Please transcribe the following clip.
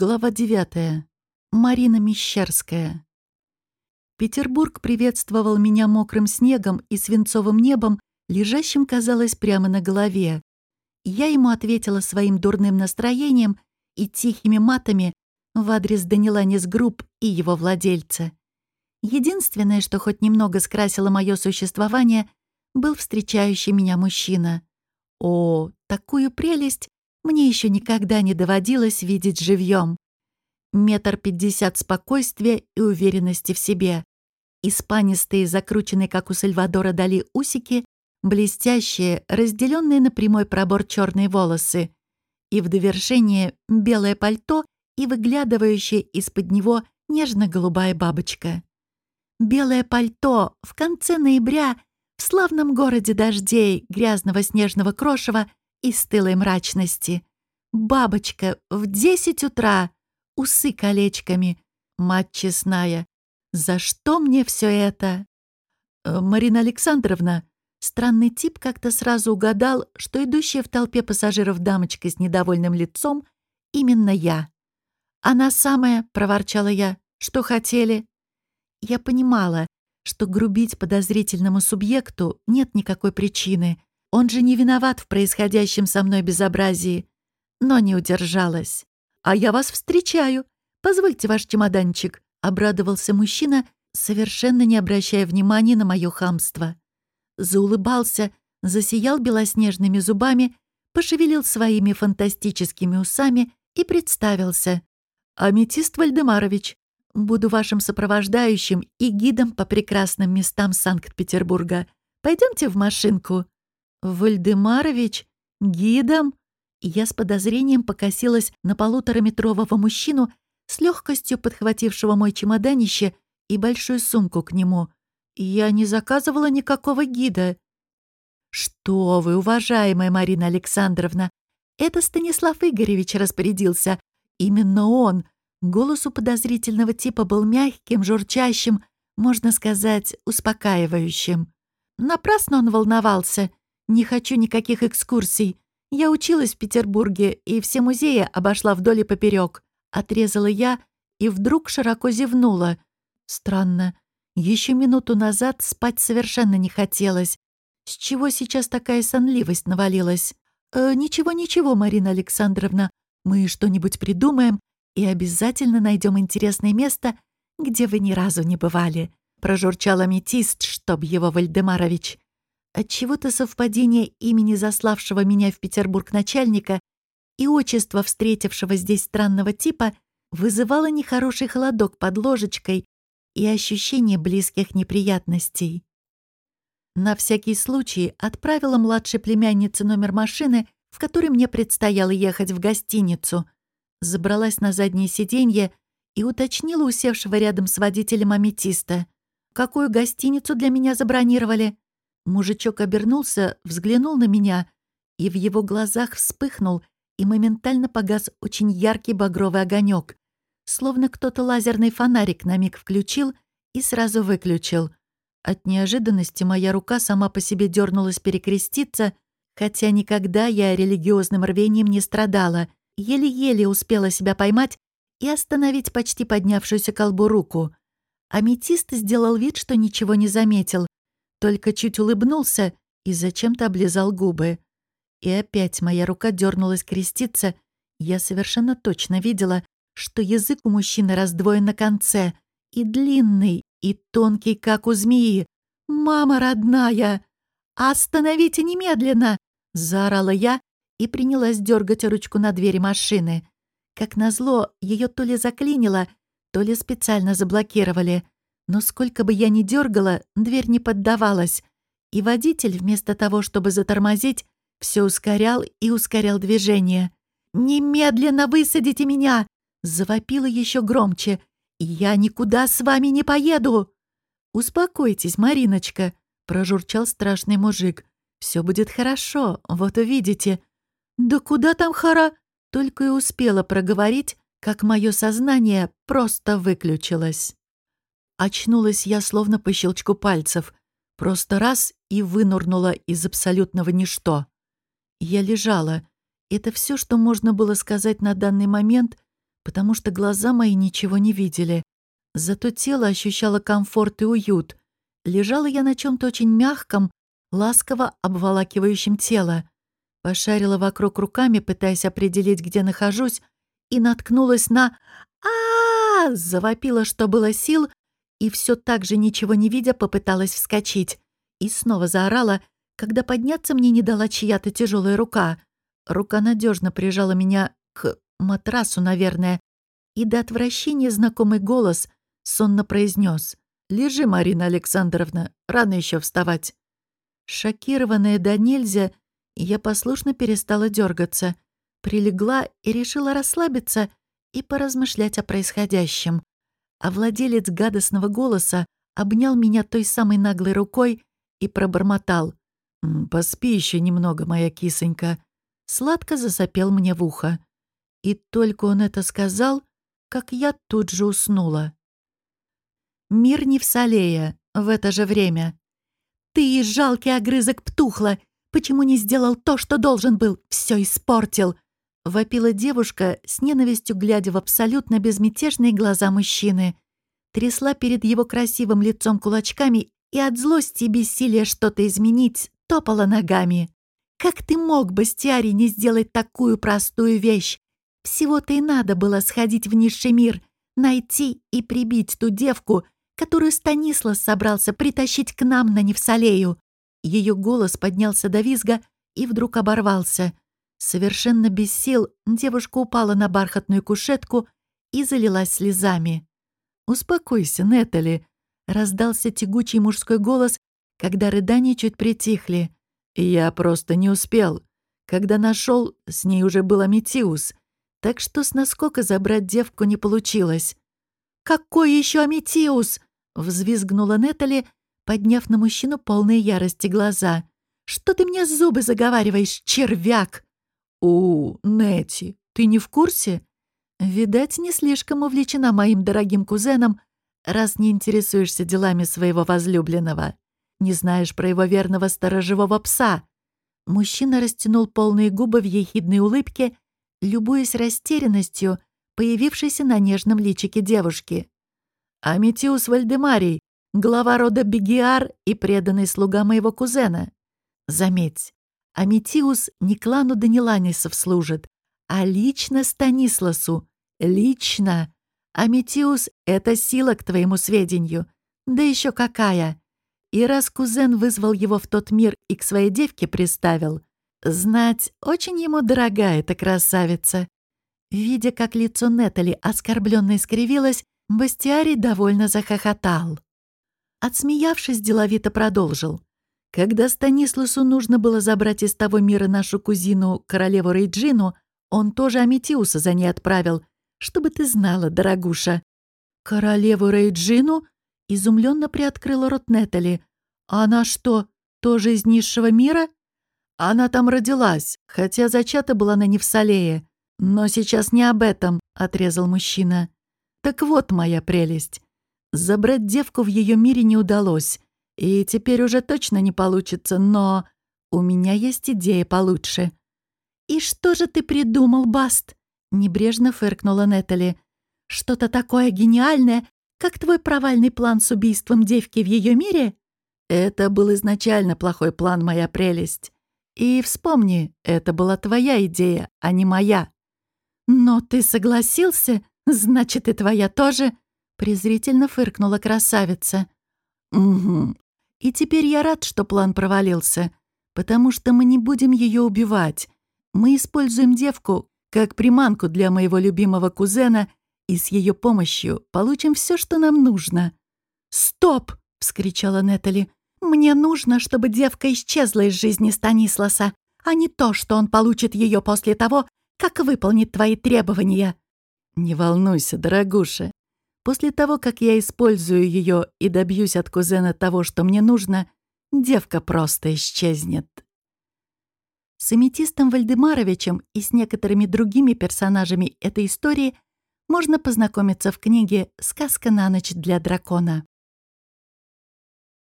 Глава 9. Марина Мещерская. Петербург приветствовал меня мокрым снегом и свинцовым небом, лежащим, казалось, прямо на голове. Я ему ответила своим дурным настроением и тихими матами в адрес Данила Несгрупп и его владельца. Единственное, что хоть немного скрасило мое существование, был встречающий меня мужчина. О, такую прелесть мне еще никогда не доводилось видеть живьем. Метр пятьдесят спокойствия и уверенности в себе. Испанистые, закрученные, как у Сальвадора Дали, усики, блестящие, разделенные на прямой пробор черные волосы. И в довершение белое пальто и выглядывающая из-под него нежно-голубая бабочка. Белое пальто в конце ноября в славном городе дождей, грязного снежного крошева и стылой мрачности. Бабочка в десять утра, усы колечками. Мать честная, за что мне все это? Э, Марина Александровна, странный тип как-то сразу угадал, что идущая в толпе пассажиров дамочка с недовольным лицом именно я. «Она самая», — проворчала я, — «что хотели?» Я понимала, что грубить подозрительному субъекту нет никакой причины, он же не виноват в происходящем со мной безобразии. Но не удержалась. «А я вас встречаю. Позвольте ваш чемоданчик», — обрадовался мужчина, совершенно не обращая внимания на мое хамство. Заулыбался, засиял белоснежными зубами, пошевелил своими фантастическими усами и представился. «Аметист Вальдемарович, буду вашим сопровождающим и гидом по прекрасным местам Санкт-Петербурга. Пойдемте в машинку». «Вальдемарович? Гидом?» я с подозрением покосилась на полутораметрового мужчину с легкостью подхватившего мой чемоданище и большую сумку к нему. Я не заказывала никакого гида. «Что вы, уважаемая Марина Александровна, это Станислав Игоревич распорядился. Именно он. Голос у подозрительного типа был мягким, журчащим, можно сказать, успокаивающим. Напрасно он волновался. Не хочу никаких экскурсий. Я училась в Петербурге и все музеи обошла вдоль и поперек. Отрезала я и вдруг широко зевнула. Странно. Еще минуту назад спать совершенно не хотелось. С чего сейчас такая сонливость навалилась? «Э, «Ничего, ничего, Марина Александровна. Мы что-нибудь придумаем и обязательно найдем интересное место, где вы ни разу не бывали», — прожурчал аметист, чтоб его Вальдемарович. Отчего-то совпадение имени заславшего меня в Петербург начальника и отчества встретившего здесь странного типа вызывало нехороший холодок под ложечкой и ощущение близких неприятностей. На всякий случай отправила младшей племяннице номер машины, в которой мне предстояло ехать в гостиницу. Забралась на заднее сиденье и уточнила усевшего рядом с водителем аметиста. «Какую гостиницу для меня забронировали?» Мужичок обернулся, взглянул на меня, и в его глазах вспыхнул и моментально погас очень яркий багровый огонек, словно кто-то лазерный фонарик на миг включил и сразу выключил. От неожиданности моя рука сама по себе дернулась перекреститься, хотя никогда я религиозным рвением не страдала, еле-еле успела себя поймать и остановить почти поднявшуюся колбу руку. Аметист сделал вид, что ничего не заметил, только чуть улыбнулся и зачем-то облизал губы. И опять моя рука дернулась креститься. Я совершенно точно видела, что язык у мужчины раздвоен на конце, и длинный, и тонкий, как у змеи. «Мама родная! Остановите немедленно!» — заорала я и принялась дергать ручку на двери машины. Как назло, ее то ли заклинило, то ли специально заблокировали — но сколько бы я ни дергала, дверь не поддавалась, и водитель, вместо того, чтобы затормозить, все ускорял и ускорял движение. «Немедленно высадите меня!» — завопила еще громче. «Я никуда с вами не поеду!» «Успокойтесь, Мариночка», — прожурчал страшный мужик. «Все будет хорошо, вот увидите». «Да куда там хара?» Только и успела проговорить, как мое сознание просто выключилось. Очнулась я словно по щелчку пальцев. Просто раз и вынурнула из абсолютного ничто. Я лежала. Это все, что можно было сказать на данный момент, потому что глаза мои ничего не видели. Зато тело ощущало комфорт и уют. Лежала я на чем то очень мягком, ласково обволакивающем тело. Пошарила вокруг руками, пытаясь определить, где нахожусь, и наткнулась на... -а, -а Завопила, что было сил, и все так же, ничего не видя, попыталась вскочить. И снова заорала, когда подняться мне не дала чья-то тяжелая рука. Рука надежно прижала меня к матрасу, наверное, и до отвращения знакомый голос сонно произнес: «Лежи, Марина Александровна, рано еще вставать». Шокированная до нельзя, я послушно перестала дергаться, прилегла и решила расслабиться и поразмышлять о происходящем. А владелец гадостного голоса обнял меня той самой наглой рукой и пробормотал. «Поспи еще немного, моя кисонька». Сладко засопел мне в ухо. И только он это сказал, как я тут же уснула. Мир не в Салея в это же время. «Ты, жалкий огрызок птухла! Почему не сделал то, что должен был? Все испортил!» Вопила девушка, с ненавистью глядя в абсолютно безмятежные глаза мужчины. Трясла перед его красивым лицом кулачками и от злости и бессилия что-то изменить топала ногами. «Как ты мог, Бастиари, не сделать такую простую вещь? Всего-то и надо было сходить в низший мир, найти и прибить ту девку, которую Станислав собрался притащить к нам на Невсалею. Ее голос поднялся до визга и вдруг оборвался. Совершенно без сил девушка упала на бархатную кушетку и залилась слезами. «Успокойся, Нетали», — раздался тягучий мужской голос, когда рыдания чуть притихли. «Я просто не успел. Когда нашел, с ней уже был Аметиус так что с наскока забрать девку не получилось. «Какой еще Аметиус?» — взвизгнула Нетали, подняв на мужчину полные ярости глаза. «Что ты мне зубы заговариваешь, червяк?» «У, Нети, ты не в курсе?» «Видать, не слишком увлечена моим дорогим кузеном, раз не интересуешься делами своего возлюбленного. Не знаешь про его верного сторожевого пса». Мужчина растянул полные губы в ехидной улыбке любуясь растерянностью, появившейся на нежном личике девушки. «Аметиус Вальдемарий, глава рода Бегиар и преданный слуга моего кузена. Заметь, Аметиус не клану Даниланисов служит, а лично Станисласу. Лично. Аметиус — это сила к твоему сведению. Да еще какая. И раз кузен вызвал его в тот мир и к своей девке приставил, Знать, очень ему дорога эта красавица. Видя, как лицо Нетали оскорбленно искривилось, Бастиарий довольно захохотал. Отсмеявшись, деловито продолжил. Когда Станисласу нужно было забрать из того мира нашу кузину, королеву Рейджину, он тоже Аметиуса за ней отправил, чтобы ты знала, дорогуша. «Королеву Рейджину?» — изумленно приоткрыла рот Нетали. «Она что, тоже из низшего мира?» Она там родилась, хотя зачата была на Невсалее. Но сейчас не об этом, — отрезал мужчина. Так вот моя прелесть. Забрать девку в ее мире не удалось. И теперь уже точно не получится, но... У меня есть идея получше. «И что же ты придумал, Баст?» — небрежно фыркнула Нетали. «Что-то такое гениальное, как твой провальный план с убийством девки в ее мире?» «Это был изначально плохой план, моя прелесть. И вспомни, это была твоя идея, а не моя. Но ты согласился, значит, и твоя тоже, презрительно фыркнула красавица. Угу. И теперь я рад, что план провалился, потому что мы не будем ее убивать. Мы используем девку как приманку для моего любимого кузена и с ее помощью получим все, что нам нужно. «Стоп!» — вскричала Нетали. Мне нужно, чтобы девка исчезла из жизни Станисласа, а не то, что он получит ее после того, как выполнит твои требования. Не волнуйся, дорогуша. После того, как я использую ее и добьюсь от кузена того, что мне нужно, девка просто исчезнет. С аметистом Вальдемаровичем и с некоторыми другими персонажами этой истории можно познакомиться в книге «Сказка на ночь для дракона».